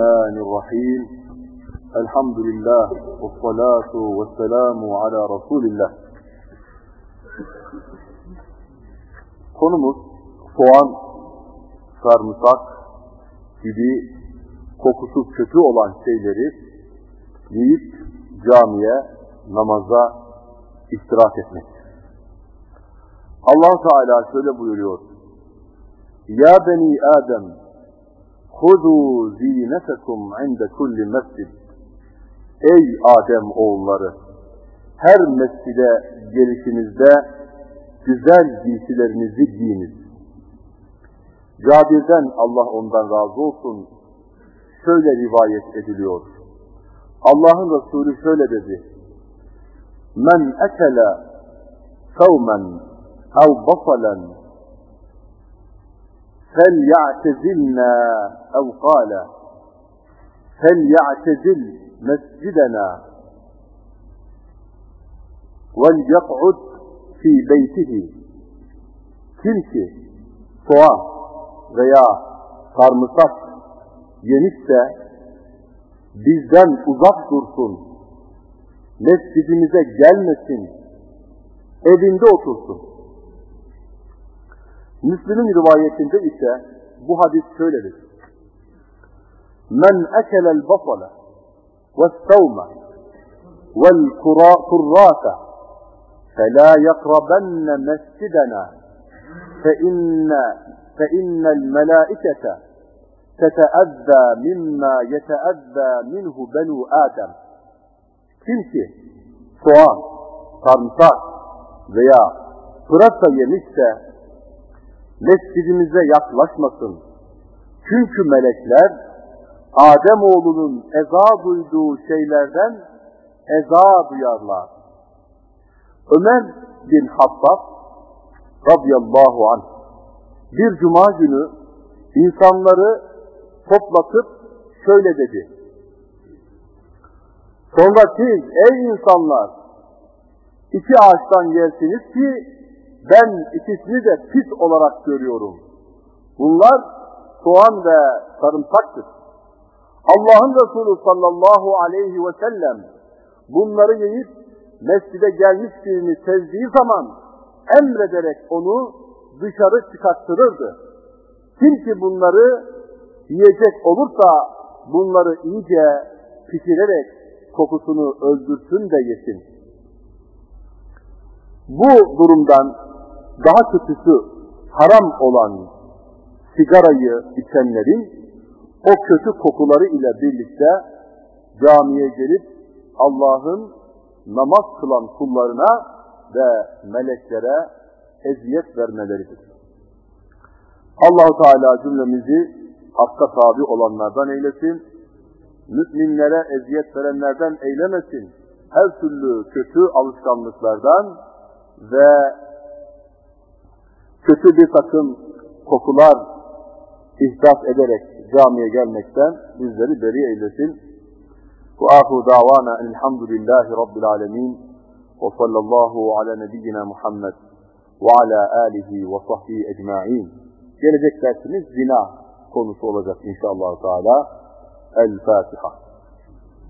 الرحمن الرحيم الحمد لله والصلاة والسلام على رسول الله Konumuz soğan, sarımsak gibi kokusu kötü olan şeyleri yiyip camiye, namaza istirahat etmek. allah Teala şöyle buyuruyor. Ya beni Adem, hudu zinetekum inde kulli mescid. Ey Adem oğulları, her mescide gelişinizde güzel giysilerinizi giyiniz. Cabir'den Allah ondan razı olsun şöyle rivayet ediliyor. Allah'ın Resulü şöyle dedi. Men ekele savmen ev basalan فليعتزلنا أو قال فليعتزل مسجدنا وليقعد في بيته kim ki soğan veya sarımsak yemişse bizden uzak dursun, mescidimize gelmesin, evinde otursun. Müslüm'ün rivayetinde ise bu hadis şöyledir. Men ekelel basala ve's-savma ve'l-kurrata فلا يقربن مسجدنا فإن فإن الملائكة تتأذى مما يتأذى منه بنو آدم kim ki soğan, sarımsak veya pırasa yemişse mescidimize yaklaşmasın. Çünkü melekler Adem oğlunun eza duyduğu şeylerden eza duyarlar. Ömer bin Hattab radıyallahu anh bir cuma günü insanları toplatıp şöyle dedi. Sonra siz ey insanlar iki ağaçtan yersiniz ki ben ikisini de pis olarak görüyorum. Bunlar soğan ve sarımsaktır. Allah'ın Resulü sallallahu aleyhi ve sellem bunları yiyip mescide gelmiş birini sezdiği zaman emrederek onu dışarı çıkarttırırdı. Kim ki bunları yiyecek olursa bunları iyice pişirerek kokusunu öldürsün de yesin. Bu durumdan daha kötüsü haram olan sigarayı içenlerin o kötü kokuları ile birlikte camiye gelip Allah'ın namaz kılan kullarına ve meleklere eziyet vermeleridir. Allahu Teala cümlemizi hakka tabi olanlardan eylesin. Müminlere eziyet verenlerden eylemesin. Her türlü kötü alışkanlıklardan ve kötü bir takım kokular ihdas ederek camiye gelmekten bizleri beri eylesin. Ve ahu davana elhamdülillahi rabbil alemin ve sallallahu ala nebiyyina Muhammed ve ala alihi ve sahbihi ecma'in. Gelecek dersimiz zina konusu olacak inşallah Teala. El Fatiha.